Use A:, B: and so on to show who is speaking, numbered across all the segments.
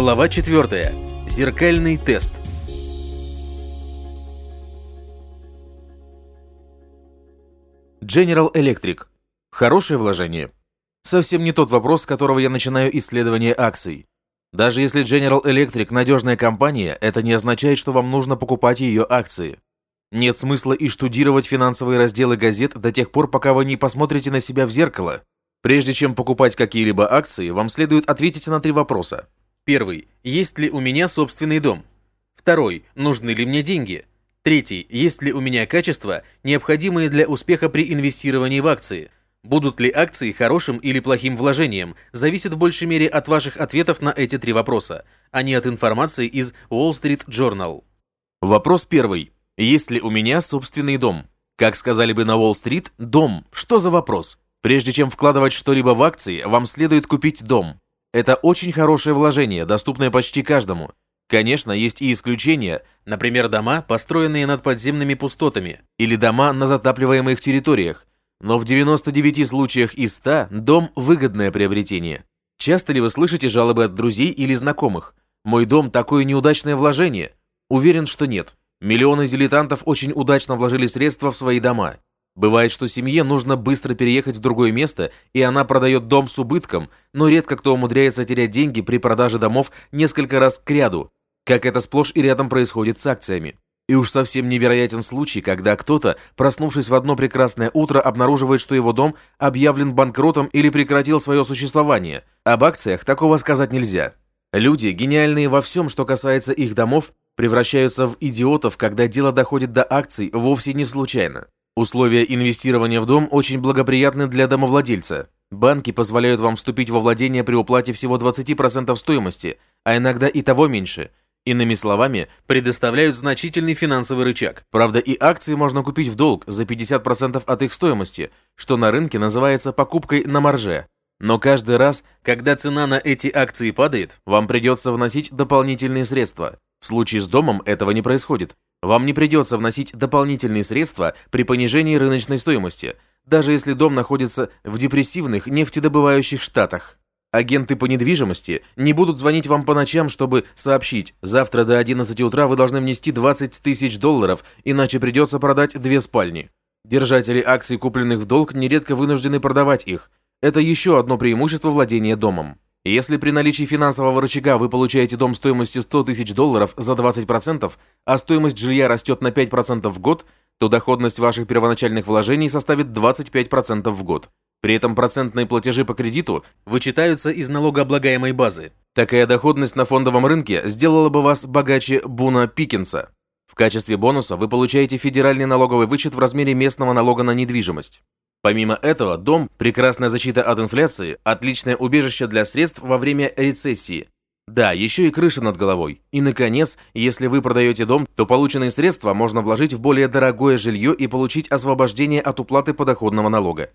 A: Глава 4. Зеркальный тест. General Electric. Хорошее вложение? Совсем не тот вопрос, с которого я начинаю исследование акций. Даже если General Electric надежная компания, это не означает, что вам нужно покупать ее акции. Нет смысла и штудировать финансовые разделы газет до тех пор, пока вы не посмотрите на себя в зеркало. Прежде чем покупать какие-либо акции, вам следует ответить на три вопроса. Первый. Есть ли у меня собственный дом? Второй. Нужны ли мне деньги? Третий. Есть ли у меня качества, необходимые для успеха при инвестировании в акции? Будут ли акции хорошим или плохим вложением, зависит в большей мере от ваших ответов на эти три вопроса, а не от информации из Wall Street Journal. Вопрос первый. Есть ли у меня собственный дом? Как сказали бы на Уолл-стрит, дом. Что за вопрос? Прежде чем вкладывать что-либо в акции, вам следует купить дом. Это очень хорошее вложение, доступное почти каждому. Конечно, есть и исключения, например, дома, построенные над подземными пустотами, или дома на затапливаемых территориях. Но в 99 случаях из 100 дом – выгодное приобретение. Часто ли вы слышите жалобы от друзей или знакомых? «Мой дом – такое неудачное вложение». Уверен, что нет. Миллионы дилетантов очень удачно вложили средства в свои дома. Бывает, что семье нужно быстро переехать в другое место, и она продает дом с убытком, но редко кто умудряется терять деньги при продаже домов несколько раз к ряду, как это сплошь и рядом происходит с акциями. И уж совсем невероятен случай, когда кто-то, проснувшись в одно прекрасное утро, обнаруживает, что его дом объявлен банкротом или прекратил свое существование. Об акциях такого сказать нельзя. Люди, гениальные во всем, что касается их домов, превращаются в идиотов, когда дело доходит до акций вовсе не случайно. Условия инвестирования в дом очень благоприятны для домовладельца. Банки позволяют вам вступить во владение при уплате всего 20% стоимости, а иногда и того меньше. Иными словами, предоставляют значительный финансовый рычаг. Правда, и акции можно купить в долг за 50% от их стоимости, что на рынке называется покупкой на марже. Но каждый раз, когда цена на эти акции падает, вам придется вносить дополнительные средства. В случае с домом этого не происходит. Вам не придется вносить дополнительные средства при понижении рыночной стоимости, даже если дом находится в депрессивных нефтедобывающих штатах. Агенты по недвижимости не будут звонить вам по ночам, чтобы сообщить, завтра до 11 утра вы должны внести 20 тысяч долларов, иначе придется продать две спальни. Держатели акций, купленных в долг, нередко вынуждены продавать их. Это еще одно преимущество владения домом. Если при наличии финансового рычага вы получаете дом стоимостью 100 тысяч долларов за 20%, а стоимость жилья растет на 5% в год, то доходность ваших первоначальных вложений составит 25% в год. При этом процентные платежи по кредиту вычитаются из налогооблагаемой базы. Такая доходность на фондовом рынке сделала бы вас богаче Буна Пикинса. В качестве бонуса вы получаете федеральный налоговый вычет в размере местного налога на недвижимость. Помимо этого, дом – прекрасная защита от инфляции, отличное убежище для средств во время рецессии. Да, еще и крыша над головой. И, наконец, если вы продаете дом, то полученные средства можно вложить в более дорогое жилье и получить освобождение от уплаты подоходного налога.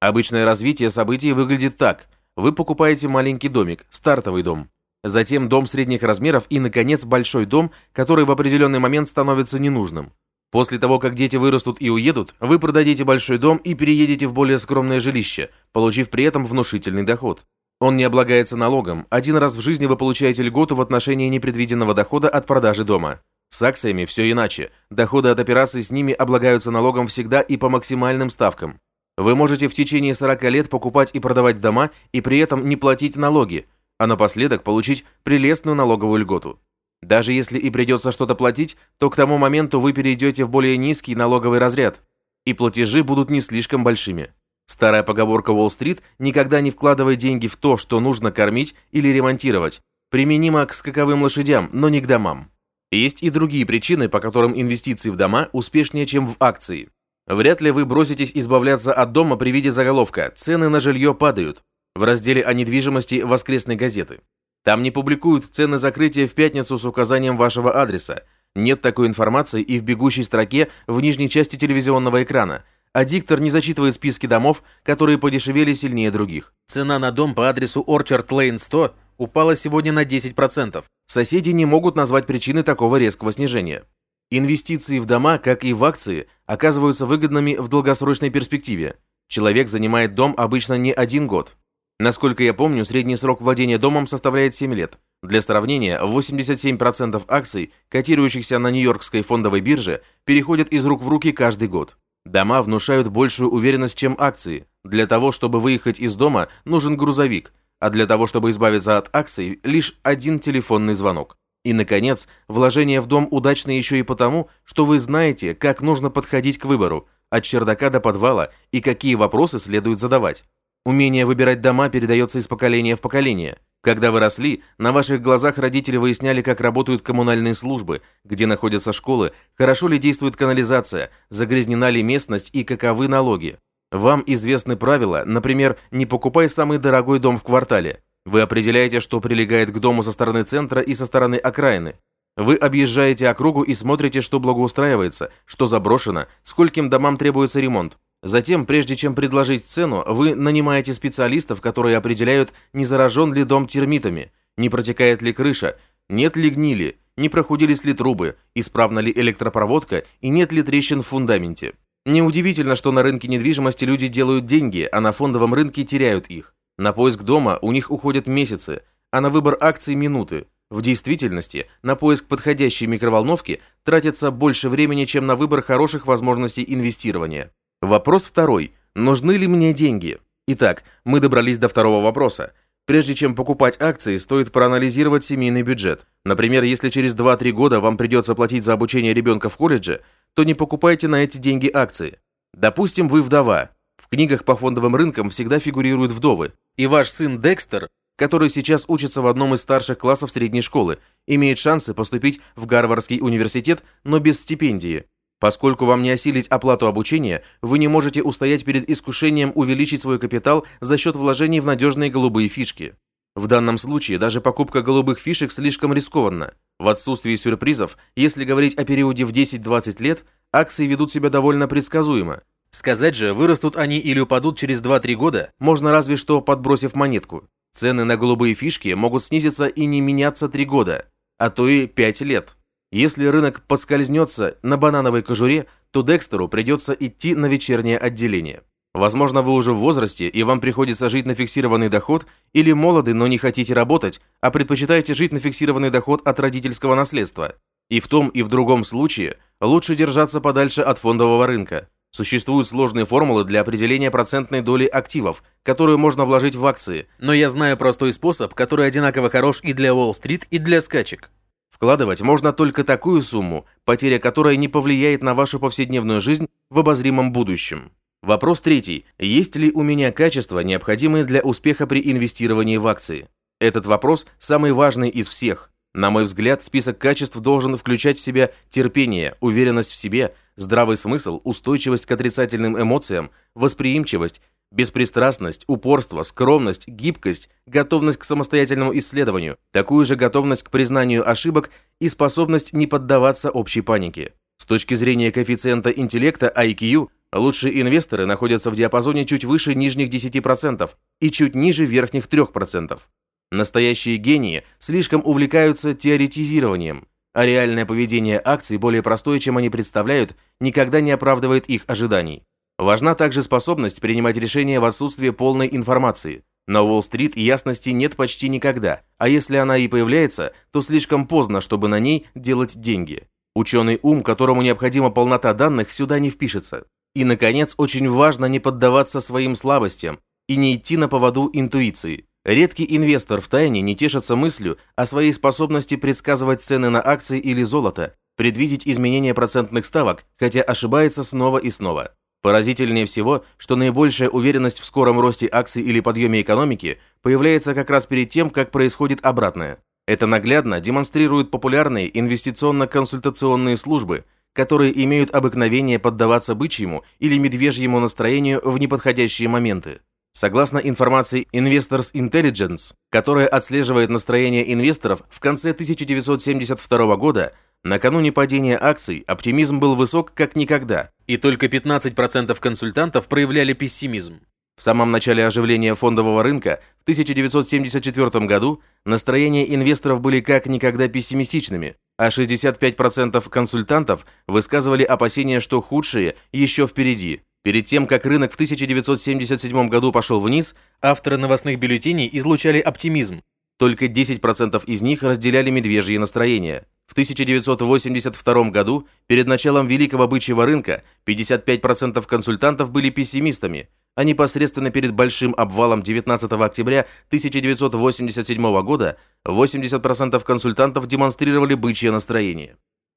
A: Обычное развитие событий выглядит так. Вы покупаете маленький домик, стартовый дом. Затем дом средних размеров и, наконец, большой дом, который в определенный момент становится ненужным. После того, как дети вырастут и уедут, вы продадите большой дом и переедете в более скромное жилище, получив при этом внушительный доход. Он не облагается налогом. Один раз в жизни вы получаете льготу в отношении непредвиденного дохода от продажи дома. С акциями все иначе. Доходы от операций с ними облагаются налогом всегда и по максимальным ставкам. Вы можете в течение 40 лет покупать и продавать дома и при этом не платить налоги, а напоследок получить прелестную налоговую льготу. Даже если и придется что-то платить, то к тому моменту вы перейдете в более низкий налоговый разряд, и платежи будут не слишком большими. Старая поговорка Уолл-стрит «никогда не вкладывай деньги в то, что нужно кормить или ремонтировать» применима к скаковым лошадям, но не к домам. Есть и другие причины, по которым инвестиции в дома успешнее, чем в акции. Вряд ли вы броситесь избавляться от дома при виде заголовка «Цены на жилье падают» в разделе о недвижимости воскресной газеты. Там не публикуют цены закрытия в пятницу с указанием вашего адреса. Нет такой информации и в бегущей строке в нижней части телевизионного экрана. А диктор не зачитывает списки домов, которые подешевели сильнее других. Цена на дом по адресу Orchard Lane 100 упала сегодня на 10%. Соседи не могут назвать причины такого резкого снижения. Инвестиции в дома, как и в акции, оказываются выгодными в долгосрочной перспективе. Человек занимает дом обычно не один год. Насколько я помню, средний срок владения домом составляет 7 лет. Для сравнения, 87% акций, котирующихся на Нью-Йоркской фондовой бирже, переходят из рук в руки каждый год. Дома внушают большую уверенность, чем акции. Для того, чтобы выехать из дома, нужен грузовик, а для того, чтобы избавиться от акций, лишь один телефонный звонок. И, наконец, вложение в дом удачно еще и потому, что вы знаете, как нужно подходить к выбору, от чердака до подвала, и какие вопросы следует задавать. Умение выбирать дома передается из поколения в поколение. Когда вы росли, на ваших глазах родители выясняли, как работают коммунальные службы, где находятся школы, хорошо ли действует канализация, загрязнена ли местность и каковы налоги. Вам известны правила, например, не покупай самый дорогой дом в квартале. Вы определяете, что прилегает к дому со стороны центра и со стороны окраины. Вы объезжаете округу и смотрите, что благоустраивается, что заброшено, скольким домам требуется ремонт. Затем, прежде чем предложить цену, вы нанимаете специалистов, которые определяют, не заражен ли дом термитами, не протекает ли крыша, нет ли гнили, не прохудились ли трубы, исправна ли электропроводка и нет ли трещин в фундаменте. Неудивительно, что на рынке недвижимости люди делают деньги, а на фондовом рынке теряют их. На поиск дома у них уходят месяцы, а на выбор акций – минуты. В действительности, на поиск подходящей микроволновки тратится больше времени, чем на выбор хороших возможностей инвестирования. Вопрос второй. Нужны ли мне деньги? Итак, мы добрались до второго вопроса. Прежде чем покупать акции, стоит проанализировать семейный бюджет. Например, если через 2-3 года вам придется платить за обучение ребенка в колледже, то не покупайте на эти деньги акции. Допустим, вы вдова. В книгах по фондовым рынкам всегда фигурируют вдовы. И ваш сын Декстер, который сейчас учится в одном из старших классов средней школы, имеет шансы поступить в Гарвардский университет, но без стипендии. Поскольку вам не осилить оплату обучения, вы не можете устоять перед искушением увеличить свой капитал за счет вложений в надежные голубые фишки. В данном случае даже покупка голубых фишек слишком рискованна. В отсутствии сюрпризов, если говорить о периоде в 10-20 лет, акции ведут себя довольно предсказуемо. Сказать же, вырастут они или упадут через 2-3 года, можно разве что подбросив монетку. Цены на голубые фишки могут снизиться и не меняться 3 года, а то и 5 лет. Если рынок подскользнется на банановой кожуре, то Декстеру придется идти на вечернее отделение. Возможно, вы уже в возрасте, и вам приходится жить на фиксированный доход, или молоды, но не хотите работать, а предпочитаете жить на фиксированный доход от родительского наследства. И в том, и в другом случае лучше держаться подальше от фондового рынка. Существуют сложные формулы для определения процентной доли активов, которую можно вложить в акции, но я знаю простой способ, который одинаково хорош и для Уолл-стрит, и для скачек. Вкладывать можно только такую сумму, потеря которой не повлияет на вашу повседневную жизнь в обозримом будущем. Вопрос третий. Есть ли у меня качества, необходимые для успеха при инвестировании в акции? Этот вопрос самый важный из всех. На мой взгляд, список качеств должен включать в себя терпение, уверенность в себе, здравый смысл, устойчивость к отрицательным эмоциям, восприимчивость, Беспристрастность, упорство, скромность, гибкость, готовность к самостоятельному исследованию, такую же готовность к признанию ошибок и способность не поддаваться общей панике. С точки зрения коэффициента интеллекта IQ, лучшие инвесторы находятся в диапазоне чуть выше нижних 10% и чуть ниже верхних 3%. Настоящие гении слишком увлекаются теоретизированием, а реальное поведение акций более простое, чем они представляют, никогда не оправдывает их ожиданий. Важна также способность принимать решения в отсутствии полной информации. На Уолл-стрит ясности нет почти никогда, а если она и появляется, то слишком поздно, чтобы на ней делать деньги. Ученый ум, которому необходима полнота данных, сюда не впишется. И, наконец, очень важно не поддаваться своим слабостям и не идти на поводу интуиции. Редкий инвестор в тайне не тешится мыслью о своей способности предсказывать цены на акции или золото, предвидеть изменения процентных ставок, хотя ошибается снова и снова. Поразительнее всего, что наибольшая уверенность в скором росте акций или подъеме экономики появляется как раз перед тем, как происходит обратное. Это наглядно демонстрируют популярные инвестиционно-консультационные службы, которые имеют обыкновение поддаваться бычьему или медвежьему настроению в неподходящие моменты. Согласно информации Investors Intelligence, которая отслеживает настроение инвесторов, в конце 1972 года Накануне падения акций оптимизм был высок как никогда, и только 15% консультантов проявляли пессимизм. В самом начале оживления фондового рынка в 1974 году настроения инвесторов были как никогда пессимистичными, а 65% консультантов высказывали опасения, что худшее еще впереди. Перед тем, как рынок в 1977 году пошел вниз, авторы новостных бюллетеней излучали оптимизм. только 10% из них разделяли медвежье настроение. В 1982 году, перед началом Великого бычьего рынка, 55% консультантов были пессимистами, а непосредственно перед большим обвалом 19 октября 1987 года 80% консультантов демонстрировали бычье настроение.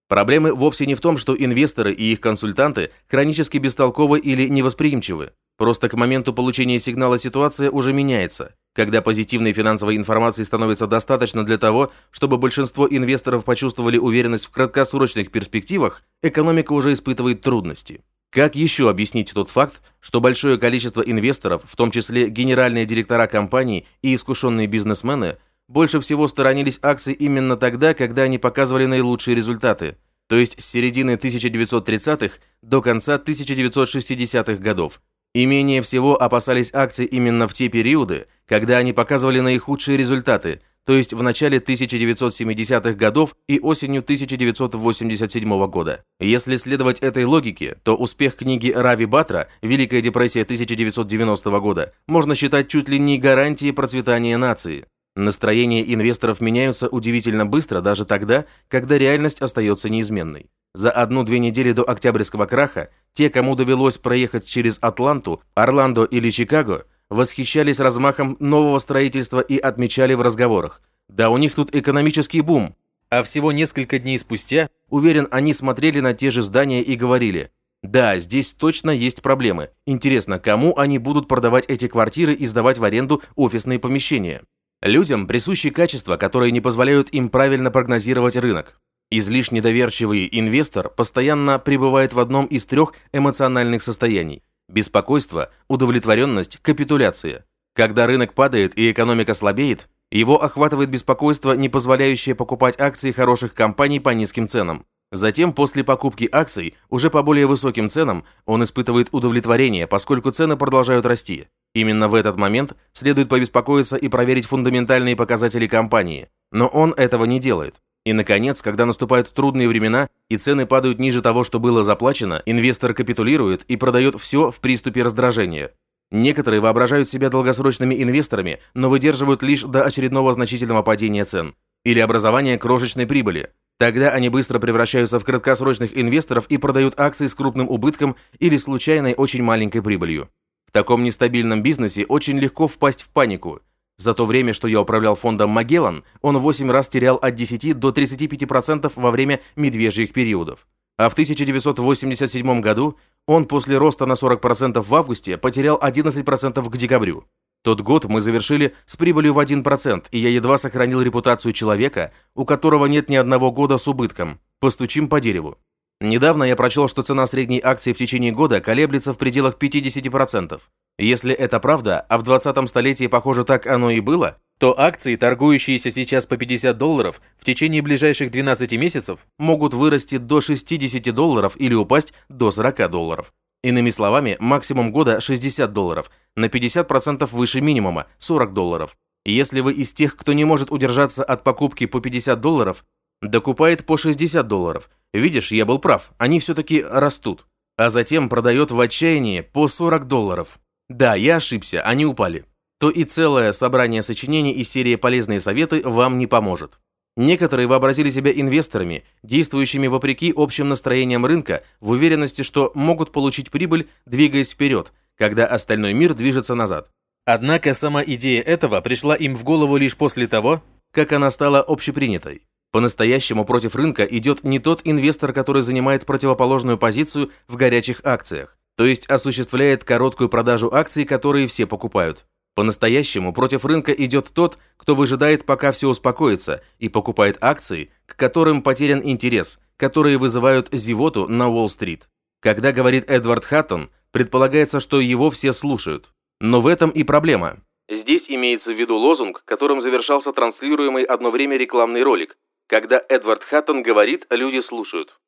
A: Проблемы вовсе не в том, что инвесторы и их консультанты хронически бестолковы или невосприимчивы. Просто к моменту получения сигнала ситуация уже меняется. Когда позитивной финансовой информации становится достаточно для того, чтобы большинство инвесторов почувствовали уверенность в краткосрочных перспективах, экономика уже испытывает трудности. Как еще объяснить тот факт, что большое количество инвесторов, в том числе генеральные директора компаний и искушенные бизнесмены, больше всего сторонились акций именно тогда, когда они показывали наилучшие результаты, то есть с середины 1930-х до конца 1960-х годов, и менее всего опасались акций именно в те периоды, когда они показывали наихудшие результаты, то есть в начале 1970-х годов и осенью 1987 года. Если следовать этой логике, то успех книги Рави Батра «Великая депрессия 1990 года» можно считать чуть ли не гарантией процветания нации. Настроения инвесторов меняются удивительно быстро даже тогда, когда реальность остается неизменной. За одну-две недели до октябрьского краха те, кому довелось проехать через Атланту, Орландо или Чикаго, восхищались размахом нового строительства и отмечали в разговорах. Да у них тут экономический бум. А всего несколько дней спустя, уверен, они смотрели на те же здания и говорили, да, здесь точно есть проблемы. Интересно, кому они будут продавать эти квартиры и сдавать в аренду офисные помещения? Людям присущи качества, которые не позволяют им правильно прогнозировать рынок. Излишне доверчивый инвестор постоянно пребывает в одном из трех эмоциональных состояний – беспокойство, удовлетворенность, капитуляция. Когда рынок падает и экономика слабеет, его охватывает беспокойство, не позволяющее покупать акции хороших компаний по низким ценам. Затем, после покупки акций, уже по более высоким ценам, он испытывает удовлетворение, поскольку цены продолжают расти. Именно в этот момент следует побеспокоиться и проверить фундаментальные показатели компании. Но он этого не делает. И, наконец, когда наступают трудные времена и цены падают ниже того, что было заплачено, инвестор капитулирует и продает все в приступе раздражения. Некоторые воображают себя долгосрочными инвесторами, но выдерживают лишь до очередного значительного падения цен или образования крошечной прибыли. Тогда они быстро превращаются в краткосрочных инвесторов и продают акции с крупным убытком или случайной очень маленькой прибылью. В таком нестабильном бизнесе очень легко впасть в панику – за то время, что я управлял фондом Магеллан, он 8 раз терял от 10 до 35% во время медвежьих периодов. А в 1987 году он после роста на 40% в августе потерял 11% к декабрю. Тот год мы завершили с прибылью в 1%, и я едва сохранил репутацию человека, у которого нет ни одного года с убытком. Постучим по дереву. Недавно я прочел, что цена средней акции в течение года колеблется в пределах 50%. Если это правда, а в 20 столетии, похоже, так оно и было, то акции, торгующиеся сейчас по 50 долларов, в течение ближайших 12 месяцев могут вырасти до 60 долларов или упасть до 40 долларов. Иными словами, максимум года 60 долларов, на 50% выше минимума 40 долларов. Если вы из тех, кто не может удержаться от покупки по 50 долларов, докупает по 60 долларов. Видишь, я был прав, они все-таки растут. А затем продает в отчаянии по 40 долларов. Да, я ошибся, они упали. То и целое собрание сочинений из серии «Полезные советы» вам не поможет. Некоторые вообразили себя инвесторами, действующими вопреки общим настроениям рынка, в уверенности, что могут получить прибыль, двигаясь вперед, когда остальной мир движется назад. Однако сама идея этого пришла им в голову лишь после того, как она стала общепринятой. По-настоящему против рынка идет не тот инвестор, который занимает противоположную позицию в горячих акциях то есть осуществляет короткую продажу акций, которые все покупают. По-настоящему против рынка идет тот, кто выжидает, пока все успокоится, и покупает акции, к которым потерян интерес, которые вызывают зевоту на Уолл-стрит. Когда говорит Эдвард Хаттон, предполагается, что его все слушают. Но в этом и проблема. Здесь имеется в виду лозунг, которым завершался транслируемый одно время рекламный ролик. Когда Эдвард Хаттон говорит, люди слушают.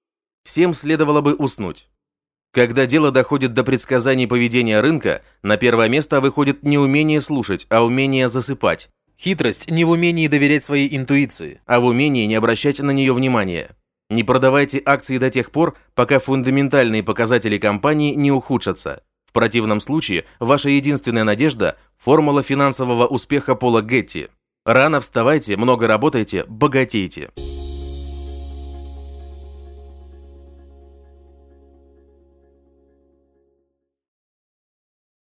A: Всем следовало бы уснуть. Когда дело доходит до предсказаний поведения рынка, на первое место выходит не умение слушать, а умение засыпать. Хитрость не в умении доверять своей интуиции, а в умении не обращать на нее внимания. Не продавайте акции до тех пор, пока фундаментальные показатели компании не ухудшатся. В противном случае ваша единственная надежда – формула финансового успеха Пола Гетти. Рано вставайте, много работайте, богатейте.